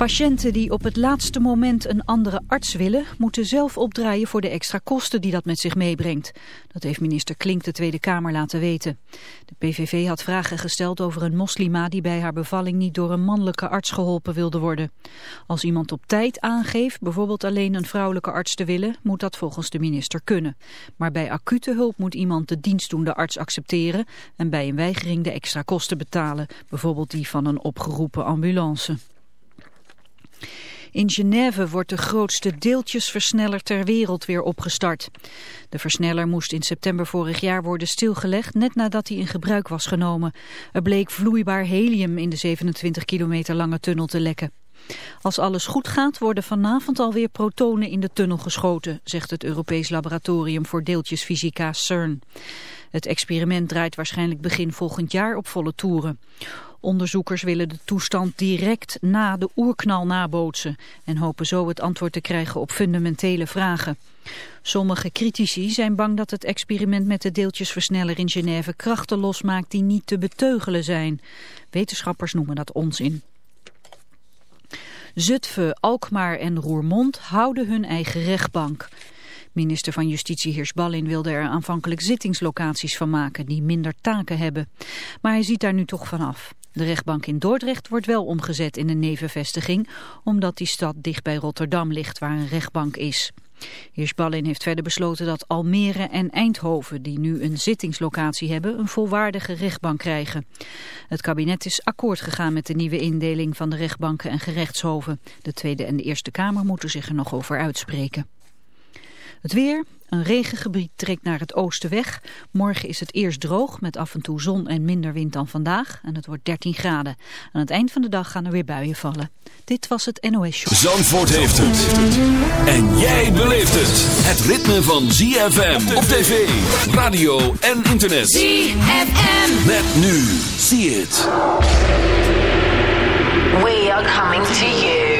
Patiënten die op het laatste moment een andere arts willen... moeten zelf opdraaien voor de extra kosten die dat met zich meebrengt. Dat heeft minister Klink de Tweede Kamer laten weten. De PVV had vragen gesteld over een moslima... die bij haar bevalling niet door een mannelijke arts geholpen wilde worden. Als iemand op tijd aangeeft bijvoorbeeld alleen een vrouwelijke arts te willen... moet dat volgens de minister kunnen. Maar bij acute hulp moet iemand de dienstdoende arts accepteren... en bij een weigering de extra kosten betalen. Bijvoorbeeld die van een opgeroepen ambulance. In Genève wordt de grootste deeltjesversneller ter wereld weer opgestart. De versneller moest in september vorig jaar worden stilgelegd net nadat hij in gebruik was genomen. Er bleek vloeibaar helium in de 27 kilometer lange tunnel te lekken. Als alles goed gaat worden vanavond alweer protonen in de tunnel geschoten, zegt het Europees Laboratorium voor Deeltjesfysica CERN. Het experiment draait waarschijnlijk begin volgend jaar op volle toeren. Onderzoekers willen de toestand direct na de oerknal nabootsen en hopen zo het antwoord te krijgen op fundamentele vragen. Sommige critici zijn bang dat het experiment met de deeltjesversneller in Genève krachten losmaakt die niet te beteugelen zijn. Wetenschappers noemen dat onzin. Zutphen, Alkmaar en Roermond houden hun eigen rechtbank. Minister van Justitie Heersballin wilde er aanvankelijk zittingslocaties van maken die minder taken hebben. Maar hij ziet daar nu toch vanaf. De rechtbank in Dordrecht wordt wel omgezet in een nevenvestiging, omdat die stad dicht bij Rotterdam ligt waar een rechtbank is. Heersballin heeft verder besloten dat Almere en Eindhoven, die nu een zittingslocatie hebben, een volwaardige rechtbank krijgen. Het kabinet is akkoord gegaan met de nieuwe indeling van de rechtbanken en gerechtshoven. De Tweede en de Eerste Kamer moeten zich er nog over uitspreken. Het weer, een regengebied trekt naar het oosten weg. Morgen is het eerst droog met af en toe zon en minder wind dan vandaag. En het wordt 13 graden. Aan het eind van de dag gaan er weer buien vallen. Dit was het NOS Show. Zandvoort heeft het. En jij beleeft het. Het ritme van ZFM op tv, radio en internet. ZFM. Met nu. Zie het. We are coming to you.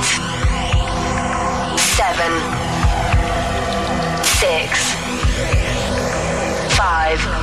Five.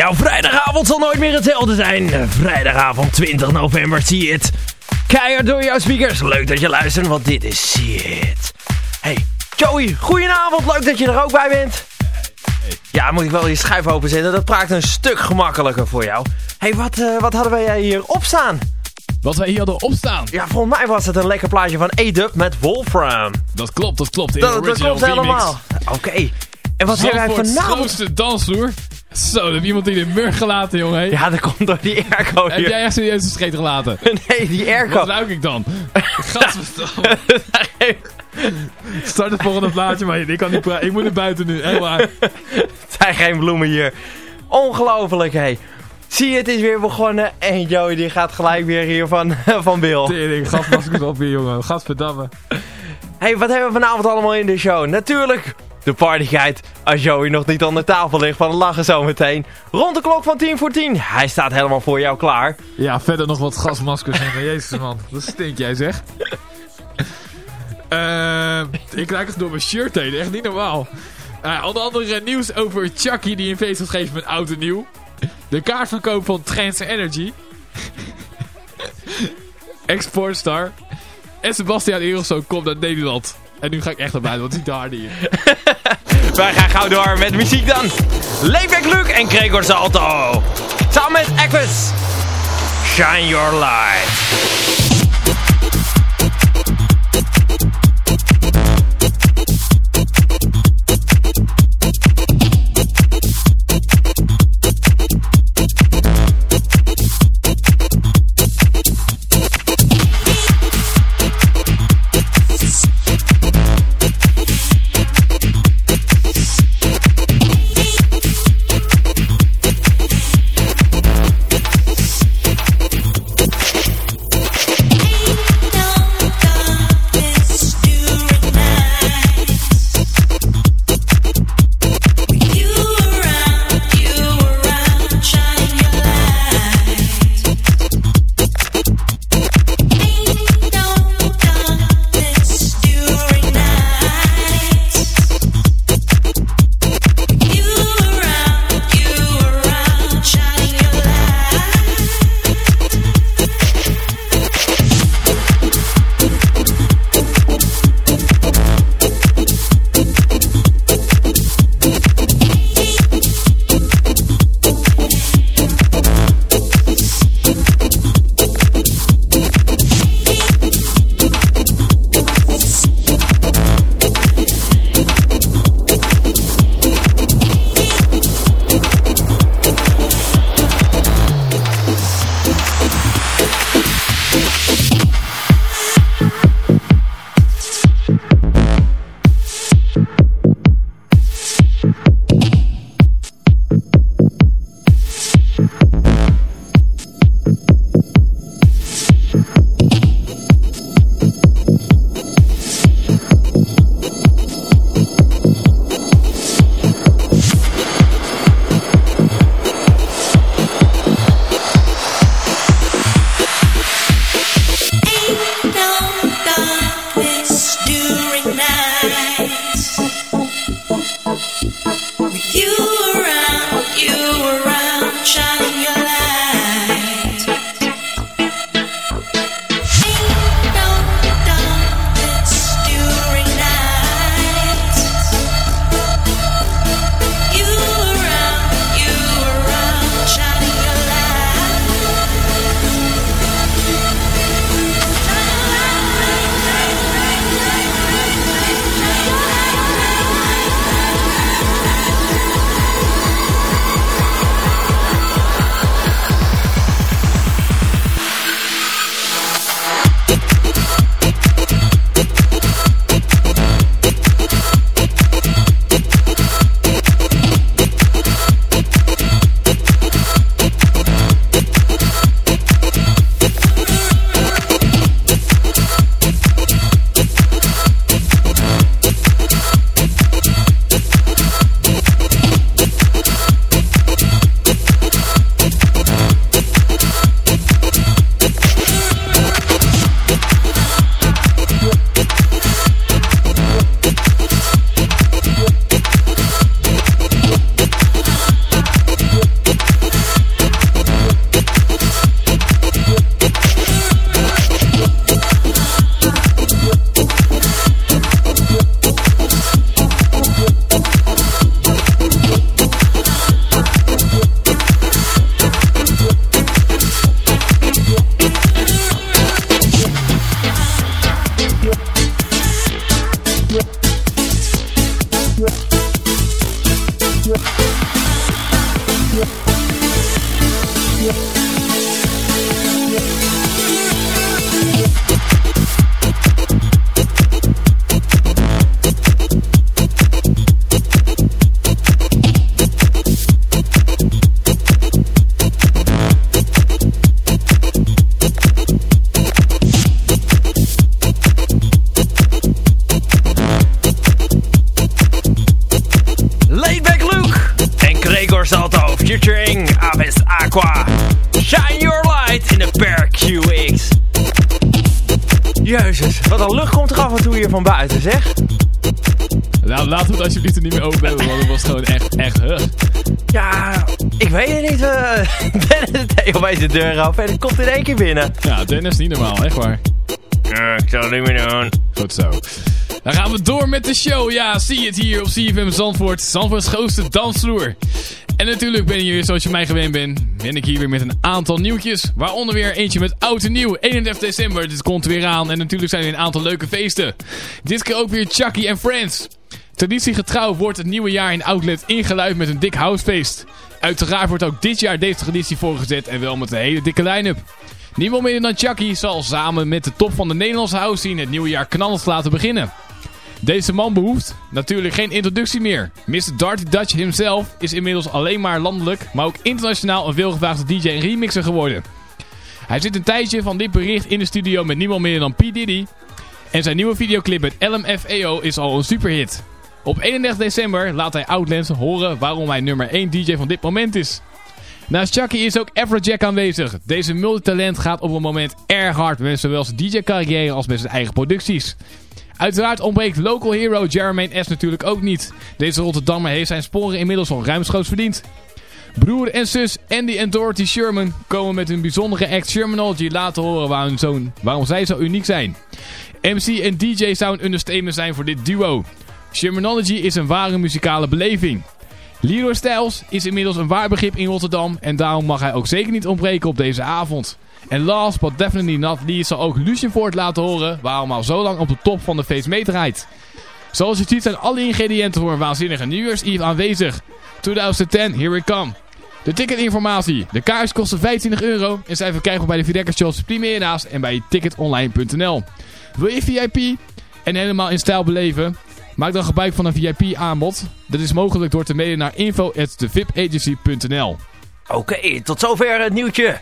Jouw vrijdagavond zal nooit meer hetzelfde zijn. Vrijdagavond 20 november, zie je het. Keihard door jouw speakers. Leuk dat je luistert, want dit is shit. Hey, Joey, goedenavond. Leuk dat je er ook bij bent. Ja, moet ik wel je schuif openzetten. Dat praat een stuk gemakkelijker voor jou. hey, wat, uh, wat hadden wij hier opstaan? Wat wij hier hadden opstaan? Ja, volgens mij was het een lekker plaatje van A-Dub met Wolfram. Dat klopt, dat klopt. Dat, dat klopt helemaal. Oké. Okay. En wat hebben wij vanavond? de grootste dansvloer. Zo, er heb iemand die de murg gelaten, jongen. Ja, dat komt door die airco hier. Heb jij echt serieus een scheet gelaten? nee, die airco. Wat ruik ik dan? Gadverdamme. Start het volgende plaatje, maar ik kan niet praten. Ik moet naar buiten nu, helemaal Het zijn geen bloemen hier. Ongelooflijk, hé. Zie je, het is weer begonnen. En Joey die gaat gelijk weer hier van, van Bill. Tering, gasmaskers op weer, jongen. Gadverdamme. hey, wat hebben we vanavond allemaal in de show? Natuurlijk de partygeit. Als Joey nog niet aan de tafel ligt van lachen zometeen. Rond de klok van 10 voor 10. Hij staat helemaal voor jou klaar. Ja, verder nog wat gasmaskers in. Jezus man, dat stink jij zeg. uh, ik krijg het door mijn shirt heen. Echt niet normaal. Uh, onder andere nieuws over Chucky die een feest gaat geven met oud en nieuw. De kaartverkoop van Trans Energy. Exportstar. En Sebastian Edelso komt naar Nederland. En nu ga ik echt naar buiten, want het is te. Wij gaan gauw door met muziek dan. Leefback Luke en Gregor Salto. Samen met Equus. Shine Your Light. Hier van buiten, zeg. Nou, laten we het alsjeblieft er niet meer over hebben, want het was gewoon echt, echt, huh. Ja, ik weet het niet. Uh, Dennis deed opeens de deur af en het komt in één keer binnen. Ja, Dennis niet normaal, echt waar. Ja, ik zal het niet meer doen. Goed zo. Dan gaan we door met de show. Ja, zie het hier op CFM Zandvoort. Zandvoorts grootste dansvloer. En natuurlijk ben je weer, zoals je mij gewend bent, ben ik hier weer met een aantal nieuwtjes. Waaronder weer eentje met oud en nieuw. 31 december, dit komt weer aan. En natuurlijk zijn er een aantal leuke feesten. Dit keer ook weer Chucky en Friends. Traditiegetrouw wordt het nieuwe jaar in Outlet ingeluid met een dik housefeest. Uiteraard wordt ook dit jaar deze traditie voorgezet en wel met een hele dikke line-up. Niemand minder dan Chucky zal samen met de top van de Nederlandse house scene het nieuwe jaar knallend laten beginnen. Deze man behoeft natuurlijk geen introductie meer. Mr. Darty Dutch himself is inmiddels alleen maar landelijk, maar ook internationaal een veelgevraagde DJ en remixer geworden. Hij zit een tijdje van dit bericht in de studio met niemand minder dan P. Diddy. En zijn nieuwe videoclip met LMFAO is al een superhit. Op 31 december laat hij Outlands horen waarom hij nummer 1 DJ van dit moment is. Naast Chucky is ook Afrojack aanwezig. Deze multitalent gaat op een moment erg hard met zowel zijn DJ-carrière als met zijn eigen producties. Uiteraard ontbreekt local hero Jermaine S. natuurlijk ook niet. Deze Rotterdammer heeft zijn sporen inmiddels al ruimschoots verdiend. Broer en zus Andy en Dorothy Sherman komen met hun bijzondere act Shermanology laten horen waarom, zo, waarom zij zo uniek zijn. MC en DJ zou een understatement zijn voor dit duo. Shermanology is een ware muzikale beleving. Leroy Styles is inmiddels een waar begrip in Rotterdam en daarom mag hij ook zeker niet ontbreken op deze avond. En last but definitely not least zal ook Lucien Ford laten horen waarom al zo lang op de top van de feest meedraait. Zoals je ziet zijn alle ingrediënten voor een waanzinnige New Year's Eve aanwezig. 2010, here we come. De ticketinformatie. De kaars kosten 25 euro en zijn verkrijgbaar bij de Videkka Shops Primeera's en bij ticketonline.nl. Wil je VIP en helemaal in stijl beleven? Maak dan gebruik van een VIP aanbod. Dat is mogelijk door te mailen naar info.thevipagency.nl Oké, tot zover het nieuwtje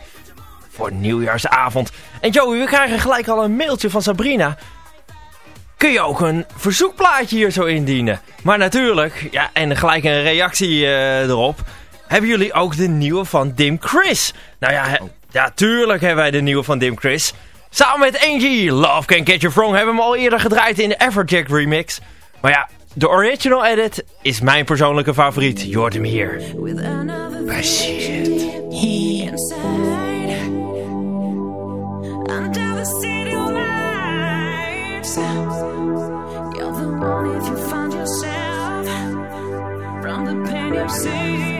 voor nieuwjaarsavond. En Joey, we krijgen gelijk al een mailtje van Sabrina. Kun je ook een verzoekplaatje hier zo indienen? Maar natuurlijk, ja, en gelijk een reactie uh, erop. Hebben jullie ook de nieuwe van Dim Chris? Nou ja, ja, tuurlijk hebben wij de nieuwe van Dim Chris. Samen met Angie, Love Can Get You Wrong, hebben we hem al eerder gedraaid in de Everjack remix. Maar ja, de original edit is mijn persoonlijke favoriet. Je hoort hem hier. Bij the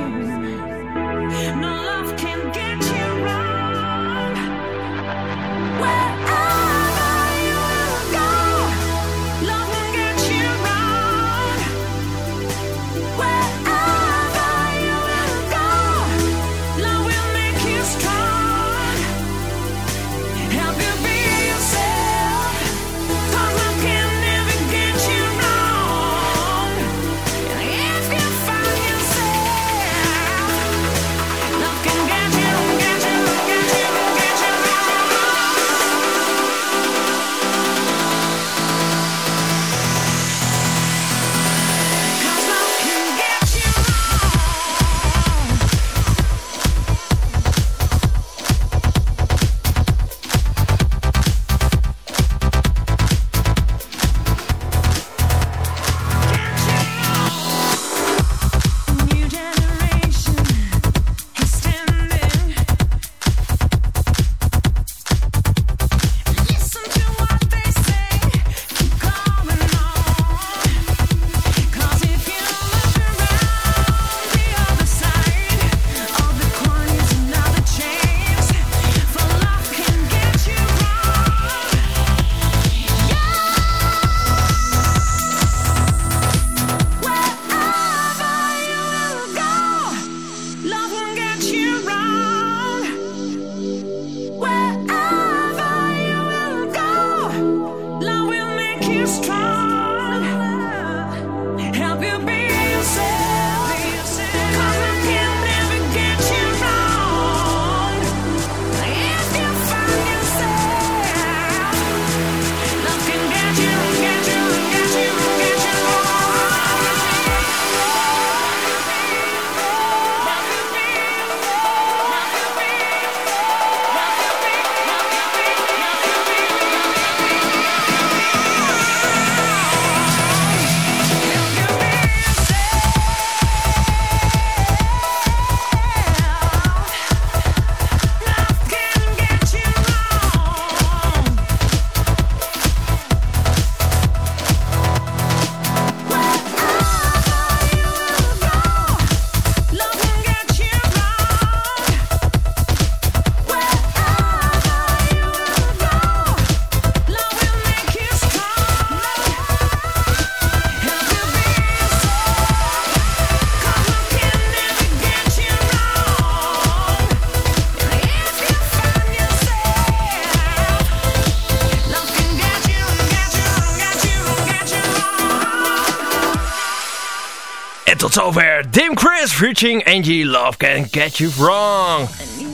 tot zover Dim Chris featuring Angie Love Can Get You Wrong.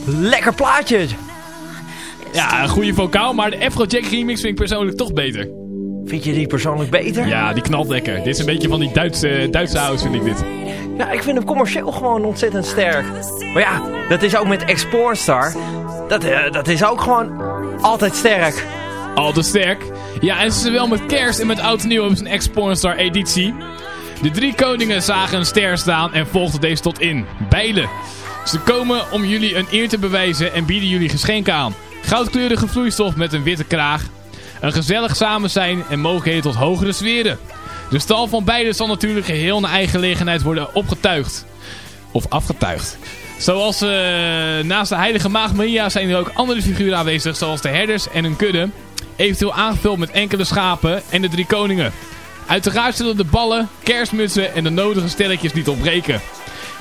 Lekker plaatje. Ja, een goede vocaal, maar de Afrojack remix vind ik persoonlijk toch beter. Vind je die persoonlijk beter? Ja, die knalt lekker. Dit is een beetje van die Duitse, Duitse house, vind ik dit. Ja, ik vind hem commercieel gewoon ontzettend sterk. Maar ja, dat is ook met X-Pornstar. Dat, eh, dat is ook gewoon altijd sterk. Altijd sterk. Ja, en zowel met kerst en met oud en nieuw hebben ze een X-Pornstar editie. De drie koningen zagen een ster staan en volgden deze tot in. Bijlen. Ze komen om jullie een eer te bewijzen en bieden jullie geschenken aan. Goudkleurige vloeistof met een witte kraag. Een gezellig samen zijn en mogelijkheden tot hogere sferen. De stal van beide zal natuurlijk geheel naar eigen gelegenheid worden opgetuigd. Of afgetuigd. Zoals eh, naast de heilige maagd Maria zijn er ook andere figuren aanwezig, zoals de herders en hun kudde. Eventueel aangevuld met enkele schapen en de drie koningen. Uiteraard zullen de ballen, kerstmutsen en de nodige stelletjes niet ontbreken.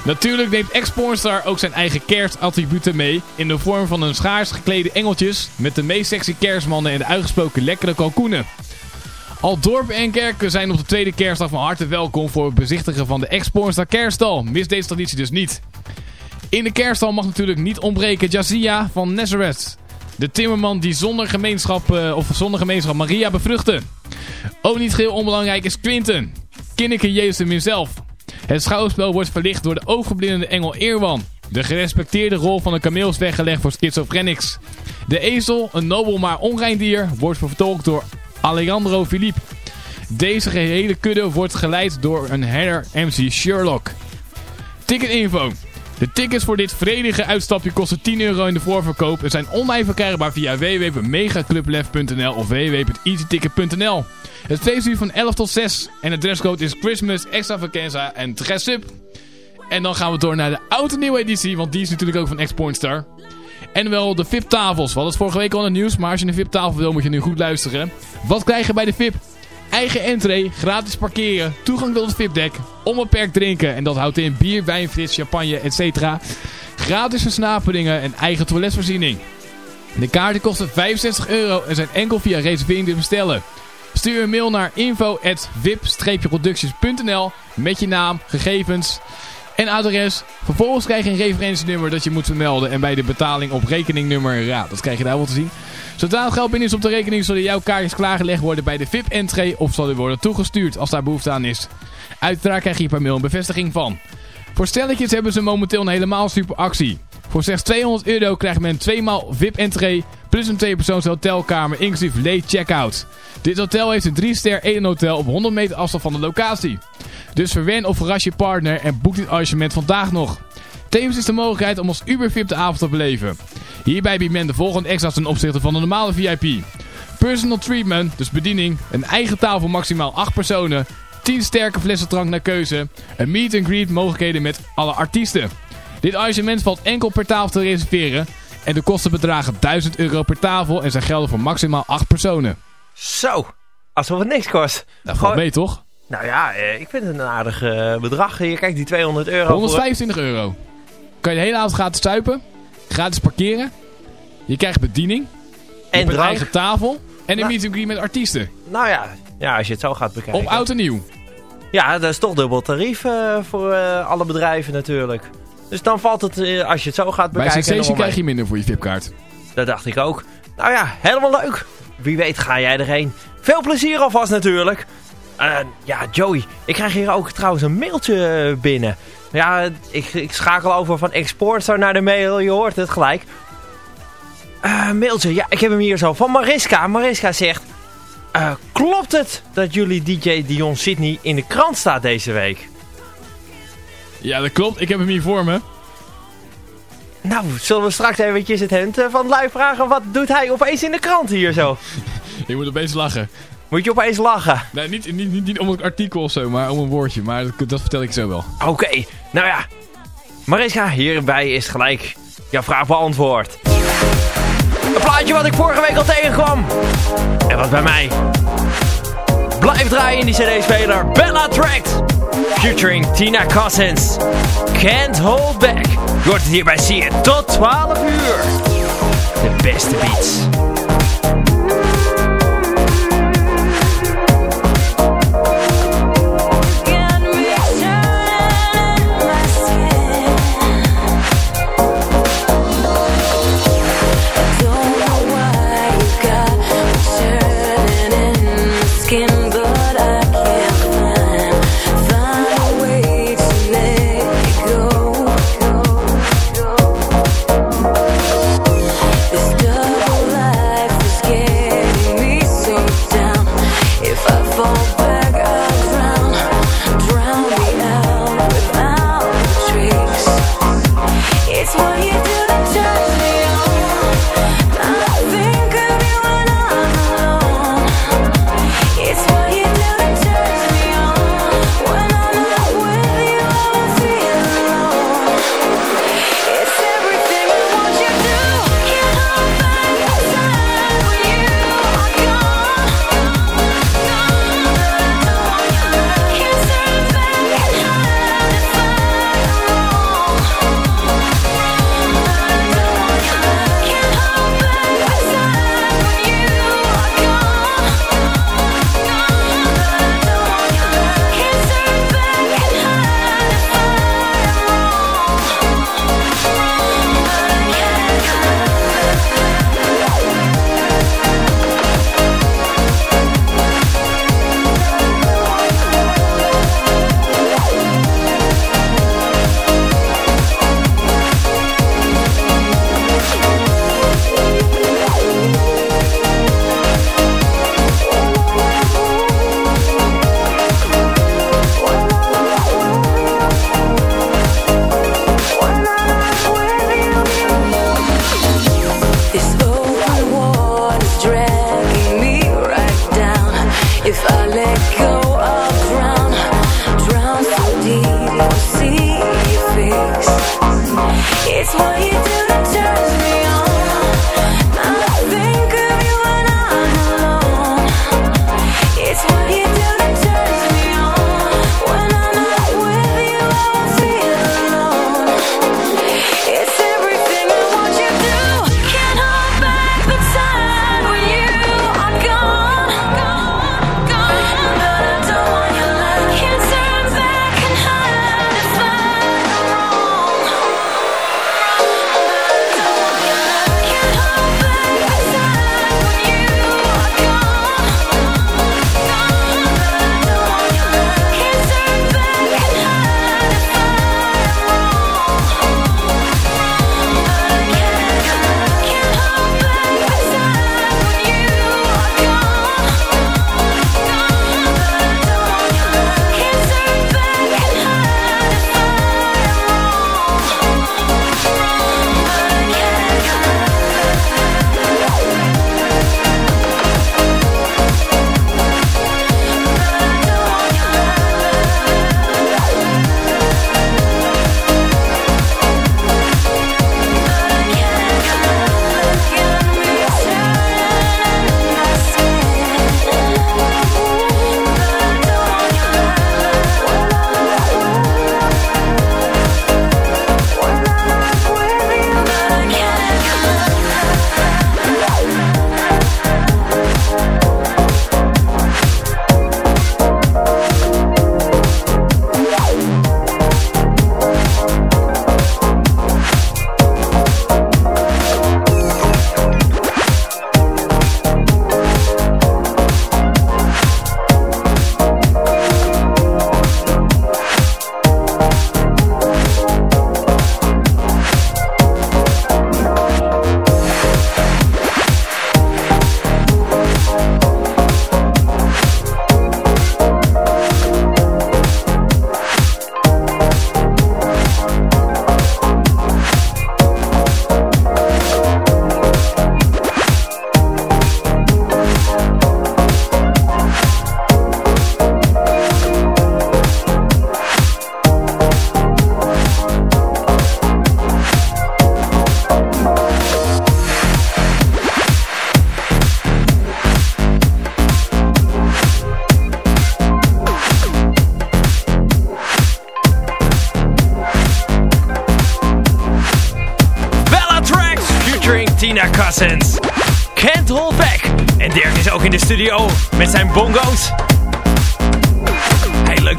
Natuurlijk neemt X-Pornstar ook zijn eigen kerstattributen mee in de vorm van een schaars geklede engeltjes met de meest sexy kerstmannen en de uitgesproken lekkere kalkoenen. Al dorpen en kerken zijn op de tweede kerstdag van harte welkom voor het bezichtigen van de X-Pornstar kerststal. Mis deze traditie dus niet. In de kerststal mag natuurlijk niet ontbreken Jazia van Nazareth. De timmerman die zonder gemeenschap, eh, of zonder gemeenschap Maria bevruchtte. Ook niet geheel onbelangrijk is Quinten. Kinneke Jezus hem zelf. Het schouwspel wordt verlicht door de oogverblindende engel Eerwan. De gerespecteerde rol van de kameel is weggelegd voor schizofrenics. De ezel, een nobel maar onrein dier, wordt vertolkt door Alejandro Philippe. Deze gehele kudde wordt geleid door een herder MC Sherlock. Ticketinfo. De tickets voor dit vredige uitstapje kosten 10 euro in de voorverkoop en zijn online verkrijgbaar via www.megaclublef.nl of www.easyticket.nl. Het feest duurt van 11 tot 6 en de dresscode is Christmas, extravaganza en dress up. En dan gaan we door naar de oude nieuwe editie, want die is natuurlijk ook van X-Pointstar. En wel de VIP-tafels. We hadden het vorige week al in het nieuws, maar als je een VIP-tafel wil moet je nu goed luisteren. Wat krijg je bij de VIP? Eigen entree, gratis parkeren, toegang tot het VIP-dek, onbeperkt drinken. En dat houdt in bier, wijn, fris, champagne, etc. Gratis versnaperingen en eigen toiletvoorziening. De kaarten kosten 65 euro en zijn enkel via reservering te bestellen. Stuur een mail naar info.wip-productions.nl met je naam, gegevens en adres. Vervolgens krijg je een referentienummer dat je moet vermelden. En bij de betaling op rekeningnummer, ja, dat krijg je daar wel te zien. Zodra het geld binnen is op de rekening, zullen jouw kaartjes klaargelegd worden bij de VIP-entree of zal u worden toegestuurd als daar behoefte aan is. Uiteraard krijg je per mail een bevestiging van. Voor stelletjes hebben ze momenteel een helemaal super actie. Voor slechts 200 euro krijgt men 2 maal VIP-entree plus een 2-persoons hotelkamer inclusief late checkout. Dit hotel heeft een 3-ster Eden-hotel op 100 meter afstand van de locatie. Dus verwen of verras je partner en boek dit arrangement vandaag nog. Tevens is de mogelijkheid om als Uber VIP de avond te beleven. Hierbij biedt men de volgende extra's ten opzichte van de normale VIP. Personal treatment, dus bediening, een eigen tafel voor maximaal 8 personen, 10 sterke flessen drank naar keuze, een meet and greet mogelijkheden met alle artiesten. Dit arrangement valt enkel per tafel te reserveren en de kosten bedragen 1000 euro per tafel en zijn gelden voor maximaal 8 personen. Zo, alsof het niks kost. Dat valt mee toch? Nou ja, eh, ik vind het een aardig eh, bedrag. Hier, kijk, die 200 euro. voor- 125 euro. Kan je de hele avond gratis zuipen, gratis parkeren, je krijgt bediening, je en hebt een eigen tafel en een Nou. meet and greet met artiesten. Nou ja, ja, als je het zo gaat bekijken. Op oud en nieuw. Ja, dat is toch dubbel tarief eh, voor eh, alle bedrijven natuurlijk. Dus dan valt het, eh, als je het zo gaat Bij bekijken... Sensation nog wel krijg je minder voor je VIP-kaart. mee. Dat dacht ik ook. Nou ja, helemaal leuk. Wie weet ga jij erheen. Veel plezier alvast natuurlijk. Ja, Joey, ik krijg hier ook trouwens een mailtje binnen. Ja, ik, ik schakel over van Exportstar naar de mail, je hoort het gelijk. Eh, mailtje, ja, ik heb hem hier zo van Mariska. Mariska zegt... eh, klopt het dat jullie DJ Dion Sydney in de krant staat deze week? Ja, dat klopt. Ik heb hem hier voor me. Nou, zullen we straks eventjes het hemd van Lui vragen... wat doet hij opeens in de krant hier zo? Je moet opeens lachen. Moet je opeens lachen? Nee, niet, niet, niet, niet om een artikel of zo, maar om een woordje. Maar dat, dat vertel ik zo wel. Oké, nou ja. Mariska, hierbij is gelijk jouw vraag beantwoord. Een plaatje wat ik vorige week al tegenkwam. En wat bij mij blijft draaien in die cd-speler. Bella Tract. Featuring Tina Cousins. Can't Hold Back. Je hoort het hier bij See It. Tot 12 uur. De beste beats.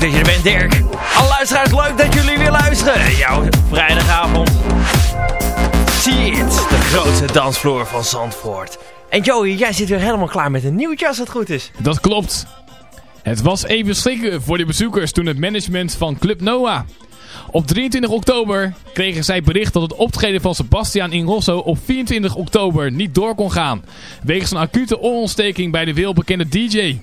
Dat je er bent, Dirk. Alle luisteraars, leuk dat jullie weer luisteren. Jouw vrijdagavond. Het, de grootste dansvloer van Zandvoort. En Joey, jij zit weer helemaal klaar met een nieuwtje als het goed is. Dat klopt. Het was even schrikken voor de bezoekers toen het management van Club Noah. Op 23 oktober kregen zij bericht dat het optreden van Sebastian Ingrosso op 24 oktober niet door kon gaan. Wegens een acute oorontsteking bij de wereldbekende DJ.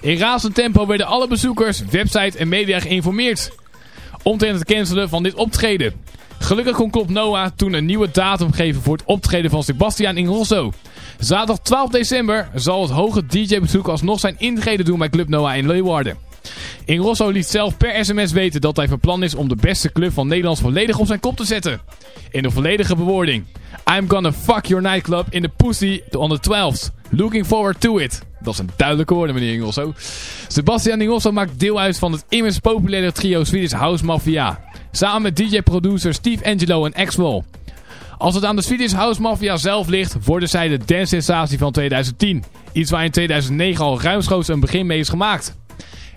In razend tempo werden alle bezoekers, website en media geïnformeerd. Omtrent het cancelen van dit optreden. Gelukkig kon Club Noah toen een nieuwe datum geven voor het optreden van Sebastian Ingrosso. Zaterdag 12 december zal het hoge DJ-bezoek alsnog zijn intrede doen bij Club Noah in Leeuwarden. Ingrosso liet zelf per sms weten dat hij van plan is om de beste club van Nederland volledig op zijn kop te zetten. In de volledige bewoording. I'm gonna fuck your nightclub in the pussy on the 12th. Looking forward to it. Dat is een duidelijke woorden, meneer Ingrosso. Sebastian Ingrosso maakt deel uit van het immers populaire trio Swedish House Mafia. Samen met DJ-producer Steve Angelo en Axwell. Als het aan de Swedish House Mafia zelf ligt, worden zij de dance-sensatie van 2010. Iets waar in 2009 al ruimschoots een begin mee is gemaakt.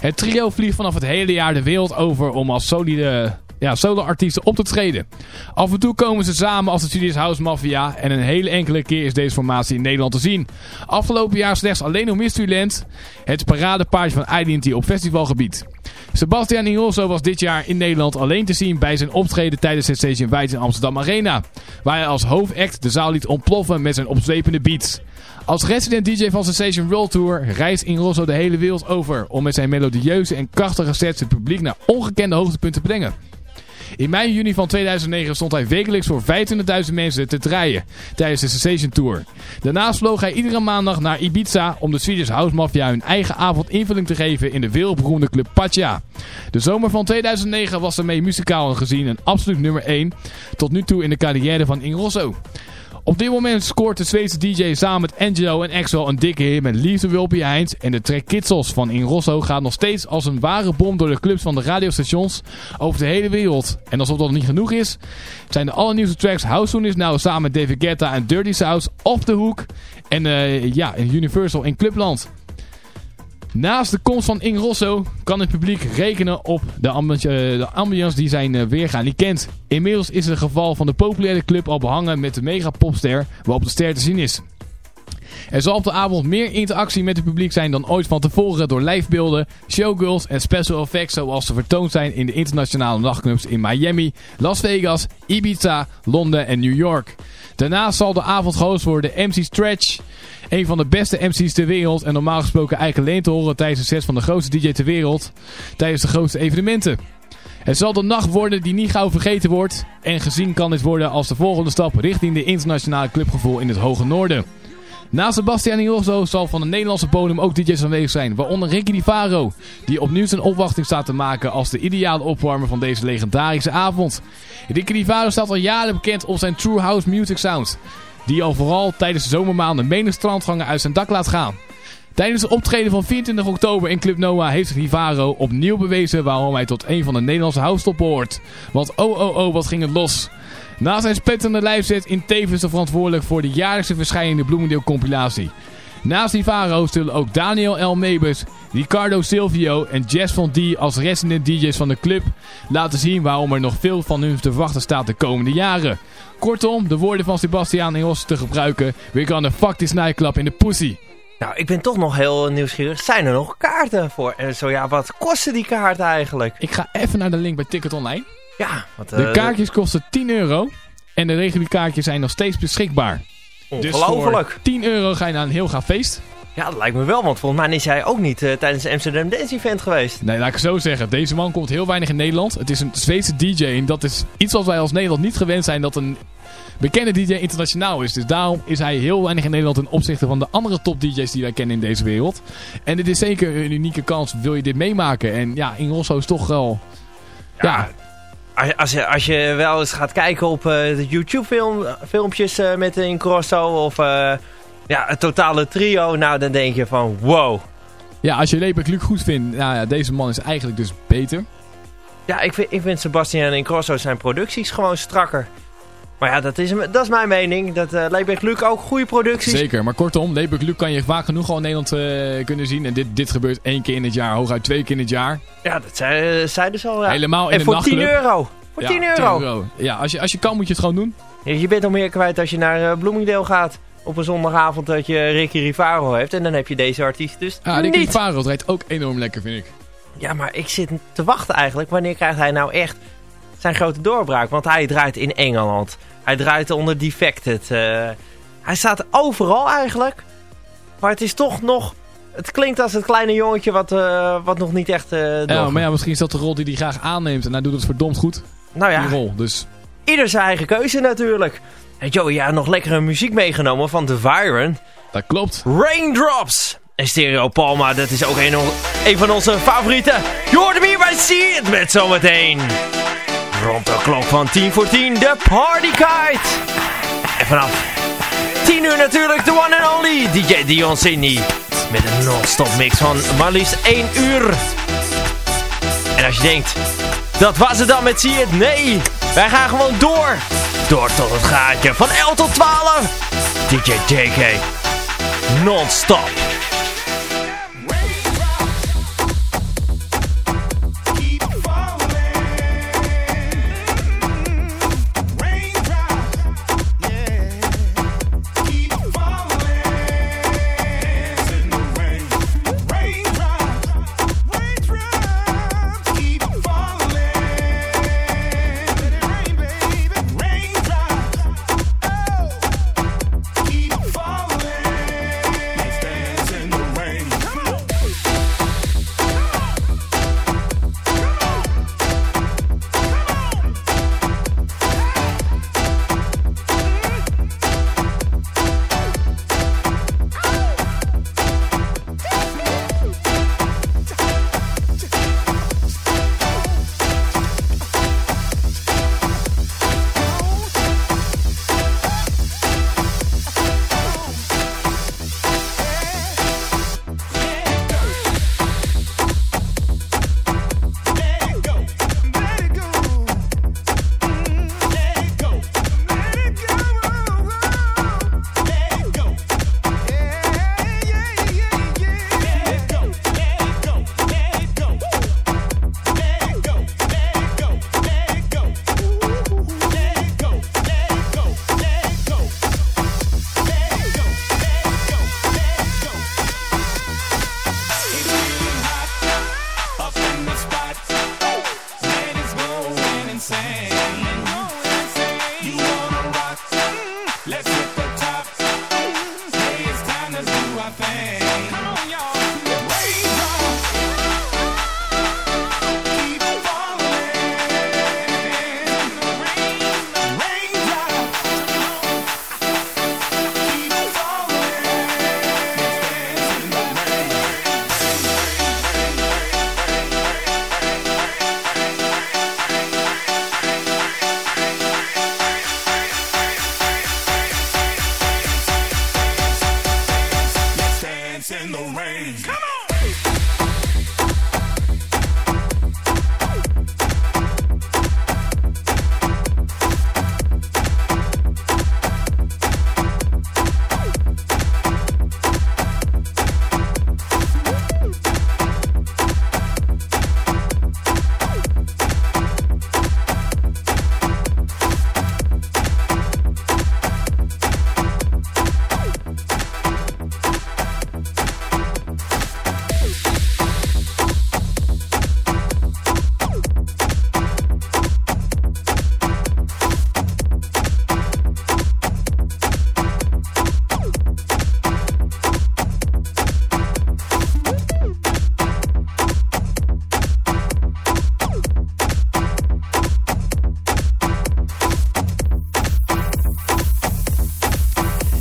Het trio vliegt vanaf het hele jaar de wereld over om als solide ja, solo-artiesten op te treden. Af en toe komen ze samen als de Swedish House Mafia en een hele enkele keer is deze formatie in Nederland te zien. Afgelopen jaar slechts alleen nog Mysteryland, het paradepaardje van Identity op festivalgebied. Sebastian Ingrosso was dit jaar in Nederland alleen te zien bij zijn optreden tijdens het Station in Amsterdam Arena. Waar hij als hoofdact de zaal liet ontploffen met zijn opzwepende beats. Als resident DJ van Sensation World Tour reist Ingrosso de hele wereld over om met zijn melodieuze en krachtige sets het publiek naar ongekende hoogtepunten te brengen. In mei en juni van 2009 stond hij wekelijks voor 25.000 mensen te draaien tijdens de Sensation Tour. Daarnaast vloog hij iedere maandag naar Ibiza om de Swedish House Mafia hun eigen avond invulling te geven in de wereldberoemde club Pacha. De zomer van 2009 was ermee muzikaal gezien een absoluut nummer 1 tot nu toe in de carrière van Ingrosso. Op dit moment scoort de Zweedse DJ samen met Angelo en Axel een dikke hit met Liefde Will Behind. En de track Kitsels van Ingrosso gaat nog steeds als een ware bom door de clubs van de radiostations over de hele wereld. En alsof dat nog niet genoeg is, zijn de allernieuwste tracks House Soon is nou samen met David Guetta en Dirty South op de hoek. En eh, ja, in Universal in Clubland. Naast de komst van Ingrosso kan het publiek rekenen op de, ambiance, eh, de ambiance die zijn eh, weergaan kent. Inmiddels is het geval van de populaire club al behangen met de mega popster waarop de ster te zien is. Er zal op de avond meer interactie met het publiek zijn dan ooit van tevoren door livebeelden, showgirls en special effects zoals ze vertoond zijn in de internationale nachtclubs in Miami, Las Vegas, Ibiza, Londen en New York. Daarnaast zal de avond gehost worden MC Stretch, een van de beste MC's ter wereld en normaal gesproken eigenlijk alleen te horen tijdens de set van de grootste DJ ter wereld tijdens de grootste evenementen. Het zal de nacht worden die niet gauw vergeten wordt en gezien kan dit worden als de volgende stap richting de internationale clubgevoel in het hoge noorden. Naast Sebastian Ingrosso zal van de Nederlandse bodem ook DJ's aanwezig zijn, waaronder Ricky Di Faro, die opnieuw zijn opwachting staat te maken als de ideale opwarmer van deze legendarische avond. Ricky Di Faro staat al jaren bekend op zijn True House Music Sound, die al vooral tijdens de zomermaanden menig strandgangen uit zijn dak laat gaan. Tijdens het optreden van 24 oktober in Club Noah heeft Rivaro opnieuw bewezen waarom hij tot een van de Nederlandse house hoort. Want oh oh oh wat ging het los. Na zijn spetterende lijfzet in tevens de verantwoordelijk voor de jaarlijkse verschijnende Bloemendeel compilatie. Naast Rivaro zullen ook Daniel L. Mebus, Ricardo Silvio en Jess van D als resident DJ's van de club laten zien waarom er nog veel van hun te verwachten staat de komende jaren. Kortom, de woorden van Sebastiaan Engels te gebruiken, we gaan fuck this nightclub in de pussy. Nou, ik ben toch nog heel nieuwsgierig. Zijn er nog kaarten voor? En zo ja, wat kosten die kaarten eigenlijk? Ik ga even naar de link bij Ticket Online. Ja, wat, De eh, kaartjes kosten 10 euro en de reguliere kaartjes zijn nog steeds beschikbaar. Dus ongelooflijk. voor 10 euro ga je naar een heel gaaf feest. Ja, dat lijkt me wel, want volgens mij is hij ook niet eh, tijdens het Amsterdam Dance Event geweest. Nee, laat ik het zo zeggen. Deze man komt heel weinig in Nederland. Het is een Zweedse DJ en dat is iets wat wij als Nederland niet gewend zijn dat een bekende DJ internationaal is. Dus daarom is hij heel weinig in Nederland ten opzichte van de andere top DJ's die wij kennen in deze wereld. En dit is zeker een unieke kans. Wil je dit meemaken? En ja, Ingrosso is toch wel... Ja, als, je, als je wel eens gaat kijken op eh, de YouTube film, filmpjes eh, met een Corso of eh, ja, het totale trio, nou dan denk je van wow. ja als je Lepek Luc goed vindt, nou ja, deze man is eigenlijk dus beter. Ja, ik vind, ik vind Sebastian en Corso zijn producties gewoon strakker. Maar ja, dat is, dat is mijn mening. Dat uh, Leebeck Luc ook goede producties. Zeker, maar kortom, Lepek Luc kan je vaak genoeg al in Nederland eh, kunnen zien. En dit, dit gebeurt één keer in het jaar, hooguit twee keer in het jaar. Ja, dat zei, zei dus al. Ja. Helemaal in en de voor nachtclub. 10 euro. Voor Ja, 10 euro. Ja, als je, als je kan moet je het gewoon doen. Je je bent al meer kwijt als je naar eh, Bloomingdale gaat. Op een zondagavond dat je Ricky Rivaro heeft. En dan heb je deze artiest dus Ja, Ricky niet. Faro rijdt ook enorm lekker, vind ik. Ja, maar ik zit te wachten eigenlijk. Wanneer krijgt hij nou echt zijn grote doorbraak? Want hij draait in Engeland. Hij draait onder Defected. eh, hij staat overal eigenlijk. Maar het is toch nog... Het klinkt als het kleine jongetje wat, eh, wat nog niet echt... eh Ja, maar ja, misschien is dat de rol die hij graag aanneemt. En hij doet het verdomd goed, nou ja, die rol. Dus ieder zijn eigen keuze natuurlijk. En Joey, ja, nog lekkere muziek meegenomen van The Viren. dat klopt. Raindrops. En Stereo Palma, dat is ook een, een van onze favorieten. Je hoort hem hier bij See It met zometeen. Rond de klok van 10 voor 10, de Party Kite. En vanaf 10 uur natuurlijk de one and only DJ Dion Sydney. Met een non-stop mix van maar liefst 1 uur. En als je denkt, dat was het dan met See It? Nee, wij gaan gewoon door. Door tot het gaatje van 11 tot 12. DJ JK non-stop.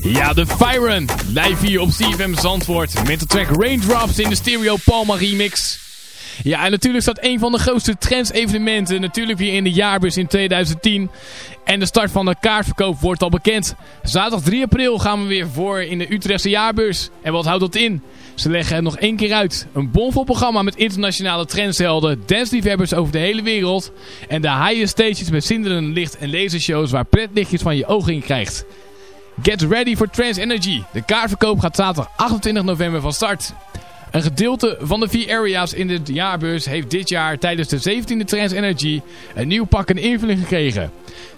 Ja, de Fyron. Live hier op CFM Zandvoort. Met de track Raindrops in de Stereo Palma remix. Ja, en natuurlijk staat een van de grootste trends-evenementen natuurlijk weer in de jaarbus in 2010. En de start van de kaartverkoop wordt al bekend. Zaterdag 3 april gaan we weer voor in de Utrechtse jaarbus. En wat houdt dat in? Ze leggen het nog één keer uit. Een bomvol programma met internationale trendshelden, dansliefhebbers over de hele wereld. En de highest stages met zinderende licht- en lasershows waar pretlichtjes van je ogen in krijgt. Get ready for Trans Energy. De kaartverkoop gaat zaterdag 28 november van start. Een gedeelte van de vier areas in de jaarbeurs heeft dit jaar tijdens de 17e Trans Energy een nieuw pak en invulling gekregen.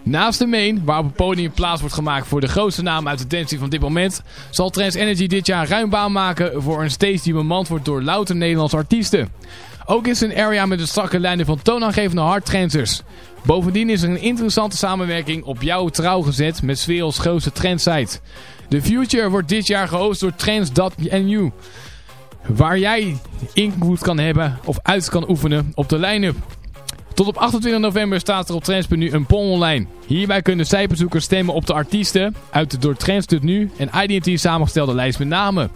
Naast de main, waar op het podium plaats wordt gemaakt voor de grootste naam uit de dancing van dit moment, zal Trans Energy dit jaar ruim baan maken voor een stage die bemand wordt door louter Nederlandse artiesten. Ook is een area met een strakke lijnen van toonaangevende hardtransers. Bovendien is er een interessante samenwerking op jouw trouw gezet met werelds grootste trendsite. The Future wordt dit jaar gehost door Trends.nu. Waar jij invloed kan hebben of uit kan oefenen op de line-up. Tot op 28 november staat er op Trends.nu een poll online. Hierbij kunnen cijferzoekers stemmen op de artiesten uit de door Trends.nu en IDT samengestelde lijst met namen.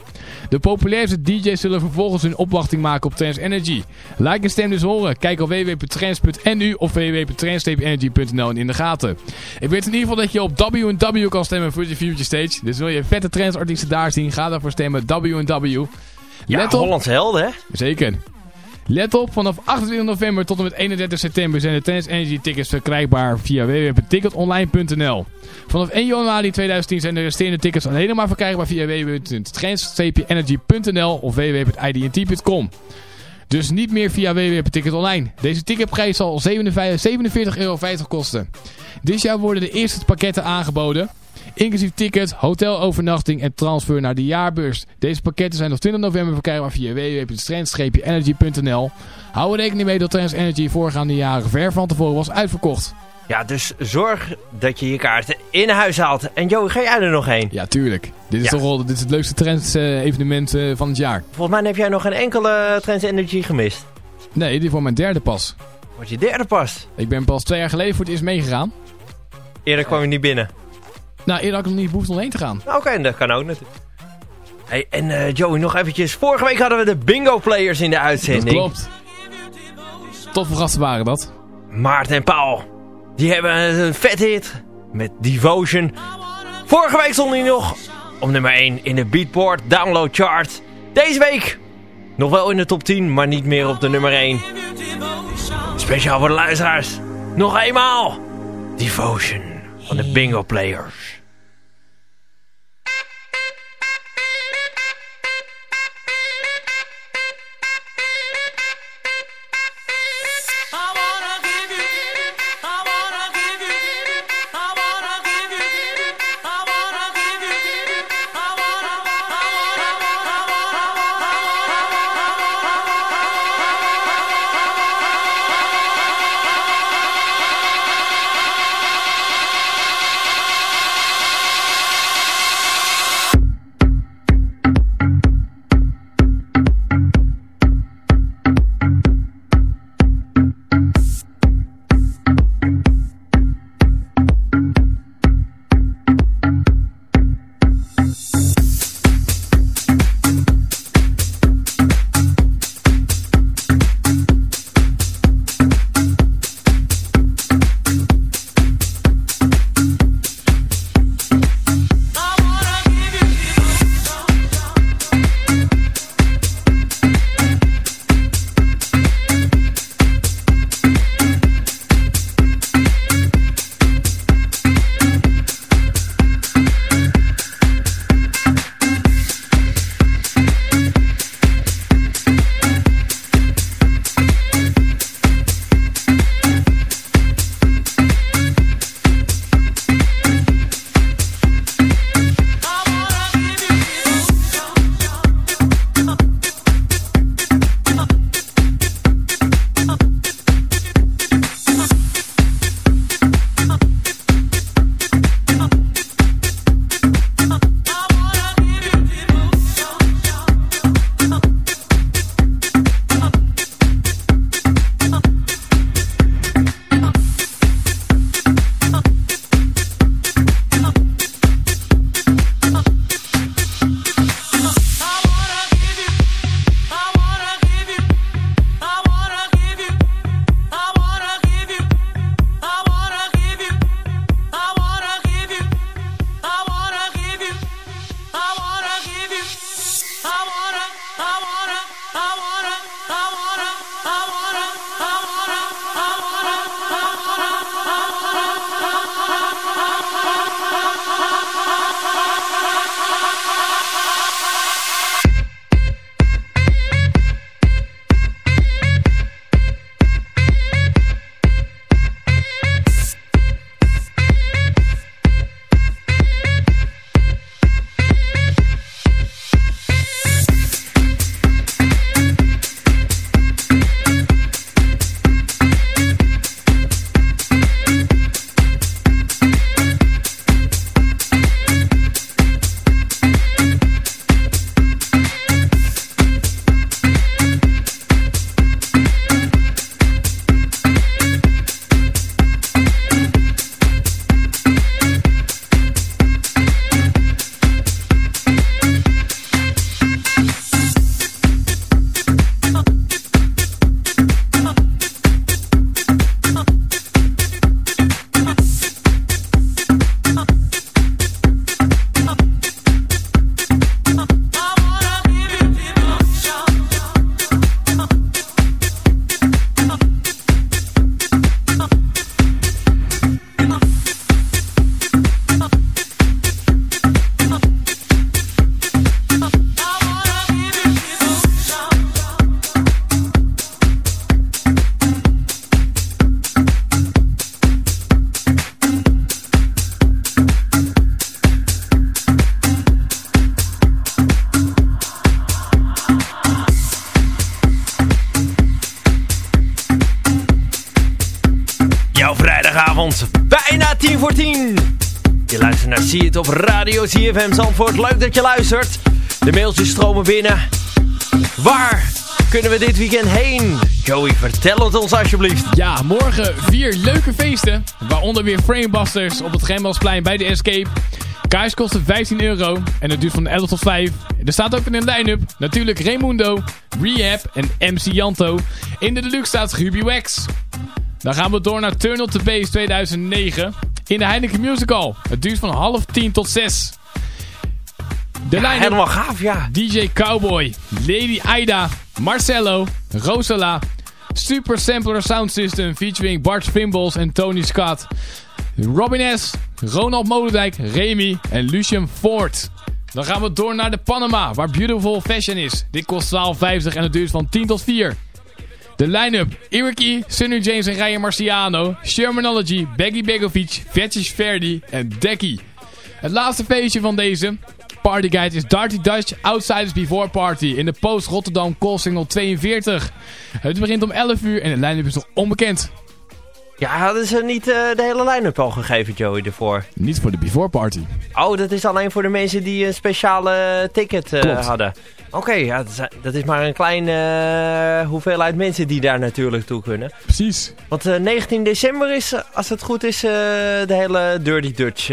De populairste DJ's zullen vervolgens hun opwachting maken op Trends Energy. Like en stem dus horen. Kijk op www.trends.nu of www.trends-energy.nl en in de gaten. Ik weet in ieder geval dat je op W&W kan stemmen voor de Future Stage. Dus wil je vette trendsartiesten daar zien, ga daarvoor stemmen W&W. Ja, Let op. Hollandse helden, hè? Zeker. Let op, vanaf 28 november tot en met 31 september zijn de Trans Energy tickets verkrijgbaar via www.ticketonline.nl. Vanaf 1 januari 2010 zijn de resterende tickets alleen maar verkrijgbaar via www.trans-energy.nl of www.idnt.com. Dus niet meer via www.ticketonline. Deze ticketprijs zal 47,50 euro kosten. Dit jaar worden de eerste pakketten aangeboden. Inclusief ticket, hotelovernachting en transfer naar de jaarbeurs. Deze pakketten zijn op 20 november verkrijgbaar via www.trans-energy.nl. Hou er rekening mee dat Trans Energy voorgaande jaren ver van tevoren was uitverkocht. Ja, dus zorg dat je je kaarten in huis haalt. En Joey, ga jij er nog heen? Ja, tuurlijk. Dit is Ja. toch wel dit is het leukste trends-evenement van het jaar. Volgens mij heb jij nog geen enkele Trends Energy gemist. Nee, dit voor mijn derde pas. Wordt je derde pas. Ik ben pas twee jaar geleden voor het eerst meegegaan. Eerder kwam je niet binnen. Nou, eerder had ik nog niet behoefte om heen te gaan. Oké, dat kan ook natuurlijk. Hey, en eh, Joey, nog eventjes. Vorige week hadden we de bingo players in de Dat uitzending. klopt. Toffe gasten waren dat. Maarten en Paul. Die hebben een vet hit met Devotion. Vorige week stond hij nog op nummer 1 in de Beatport Download Chart. Deze week nog wel in de top 10, maar niet meer op de nummer 1. Speciaal voor de luisteraars. Nog eenmaal. Devotion van de Bingo Players. CFM Zandvoort. Leuk dat je luistert. De mailtjes stromen binnen. Waar kunnen we dit weekend heen? Joey, vertel het ons alsjeblieft. Ja, morgen vier leuke feesten. Waaronder weer Framebusters op het Gemmelsplein bij de Escape. Kaars kosten 15 euro en het duurt van 11 tot 5. Er staat ook in een line-up natuurlijk Raimundo, Rehab en MC Janto. In de deluxe staat Ruby Wax. Dan gaan we door naar Turn Up The Base 2009 in de Heineken Musical. Het duurt van half 10 tot 6. De Ja, line-up helemaal gaaf, ja. DJ Cowboy, Lady Ida, Marcello, Rosala, Super Sampler Sound System featuring Bart Fimbles en Tony Scott, Robin S, Ronald Molendijk, Remy en Lucian Ford. Dan gaan we door naar de Panama, waar Beautiful Fashion is. Dit kost 12,50 en het duurt van 10 tot 4. De line-up, Eric E, Sunny James en Ryan Marciano, Shermanology, Baggy Begovic, Vetjes Verdi en Decky. Het laatste feestje van deze partyguide is Darty Dutch Outsiders Before Party in de Post Rotterdam Koolsingel 42. Het begint om 11 uur en de line-up is nog onbekend. Ja, hadden ze niet eh, de hele line-up al gegeven, Joey, ervoor? Niet voor de Before Party. Oh, dat is alleen voor de mensen die een speciale ticket eh, hadden. Oké, ja, dat, is, maar een kleine eh, hoeveelheid mensen die daar natuurlijk toe kunnen. Precies. Want eh, 19 december is, eh, als het goed is, de hele Dirty Dutch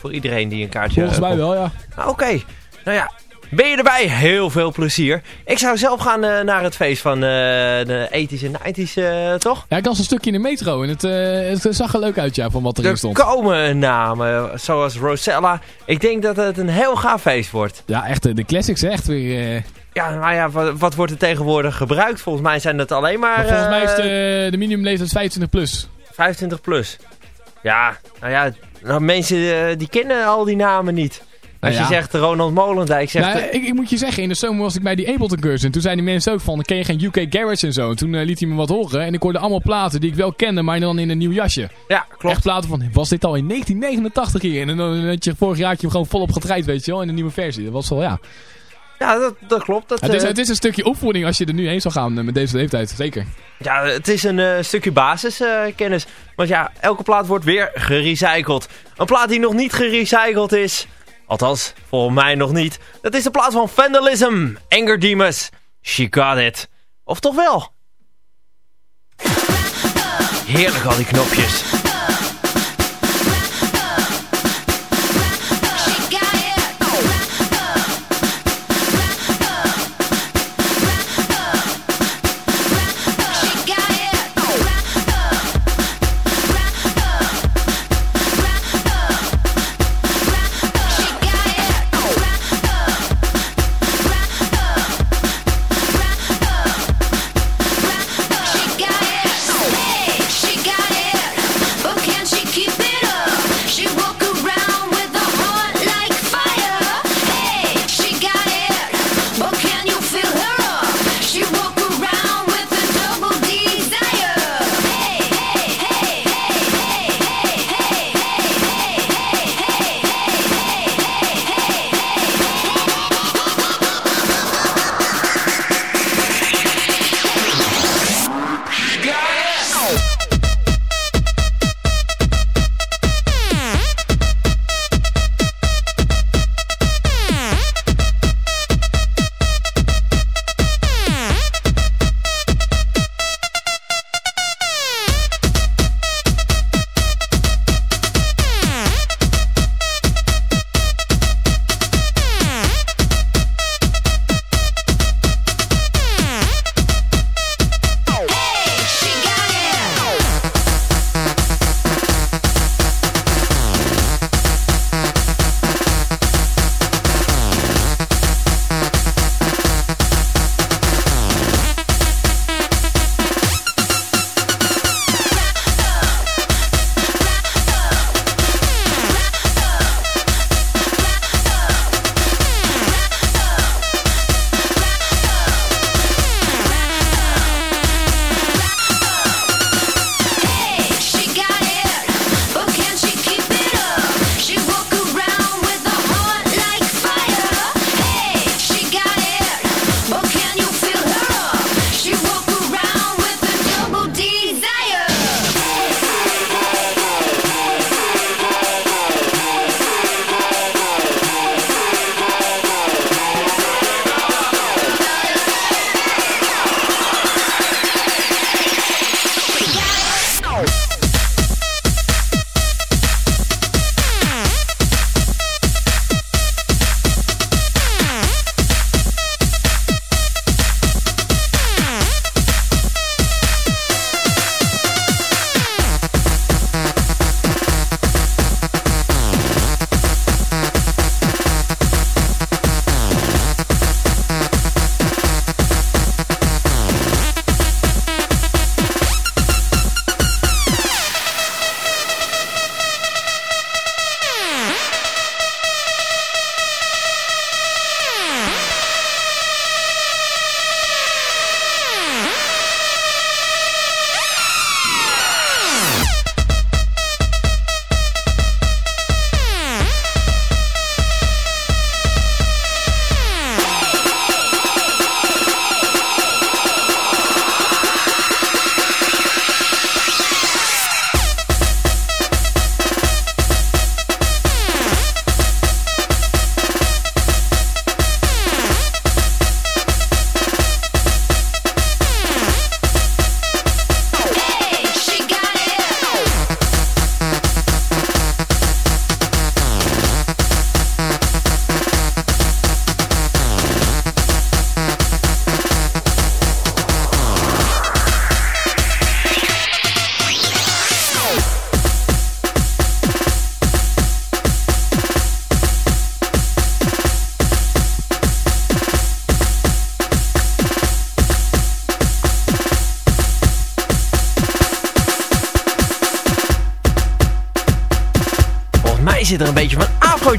voor iedereen die een kaartje Volgens mij wel, ja. Ah, Oké, nou ja, ben je erbij? Heel veel plezier. Ik zou zelf gaan eh, naar het feest van eh, de 80s en 90s, eh, toch? Ja, ik was een stukje in de metro en het, het zag er leuk uit, ja, van wat erin Er stond. komen namen, zoals Rosella. Ik denk dat het een heel gaaf feest wordt. Ja, echt, de classics, echt weer... Ja, nou ja, wat, wat wordt er tegenwoordig gebruikt? Volgens mij zijn dat alleen maar, maar volgens mij is de, de minimumleeftijd 25 plus. 25 plus. Ja, nou ja, nou, mensen die kennen al die namen niet. Als Nou je ja. zegt Ronald Molendijk, zegt... Nou, ik, ik moet je zeggen, in de zomer was ik bij die Ableton cursus. En toen zeiden die mensen ook van, ken je geen UK Garage en zo. En toen eh, liet hij me wat horen. En ik hoorde allemaal platen die ik wel kende, maar dan in een nieuw jasje. ja, klopt. Echt platen van, was dit al in 1989 hier? En dan had je vorig jaar hem gewoon volop gedraaid, weet je wel. In een nieuwe versie. Dat was wel, ja. Ja, dat, dat klopt. Dat, Het is, eh, het is een stukje opvoeding als je er nu heen zou gaan eh, met deze leeftijd. Zeker. Ja, het is een stukje basiskennis. Want ja, elke plaat wordt weer gerecycled. Een plaat die nog niet gerecycled is... Althans, volgens mij nog niet. Dat is de plaat van Vandalism. Anger Demus. She got it. Of toch wel? Heerlijk al die knopjes.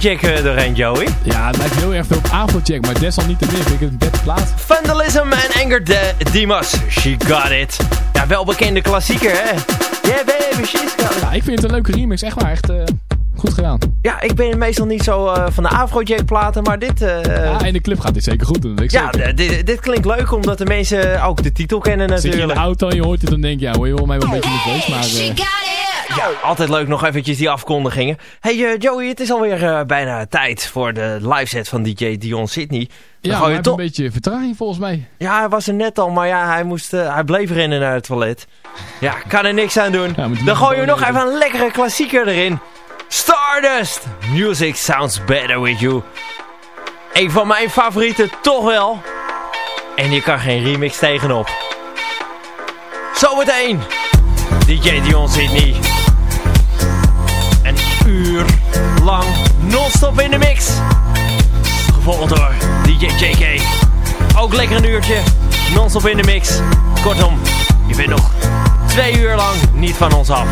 Afrojack eh, doorheen, Joey. Ja, het lijkt heel erg veel op Afrojack, maar desalniettemin vind ik het een beste plaat. Vandalism en Anger de Dimas. She got it. Ja, wel bekende klassieker, hè? Yeah, baby, she's got it. Ja, ik vind het een leuke remix, echt waar, echt eh, goed gedaan. Ja, ik ben meestal niet zo eh, van de Afrojack platen, maar dit... eh, Ja, in de clip gaat dit zeker goed doen, ik ja, dit, dit klinkt leuk omdat de mensen ook de titel kennen Zit je in de natuurlijk. auto en je hoort het, dan denk je, ja, hoor je wel mij wel een beetje nerveus, maar... Ja, altijd leuk nog eventjes die afkondigingen. Hey eh, Joey, het is alweer eh, bijna tijd voor de live set van DJ Dion Sydney. Dan ja, je toch... een beetje vertraging volgens mij. Ja, hij was er net al, maar ja, hij, moest, eh, hij bleef rennen naar het toilet. Ja, kan er niks aan doen. Ja, hij Dan nog gooi je nog even een lekkere klassieker erin. Stardust! Music sounds better with you. Een van mijn favorieten, toch wel. En je kan geen remix tegenop. Zometeen. DJ Dion Sydney. Uur lang non-stop in de mix. Gevolgd door DJ JK. Ook lekker een uurtje. Non-stop in de mix. Kortom, je bent nog twee uur lang niet van ons af.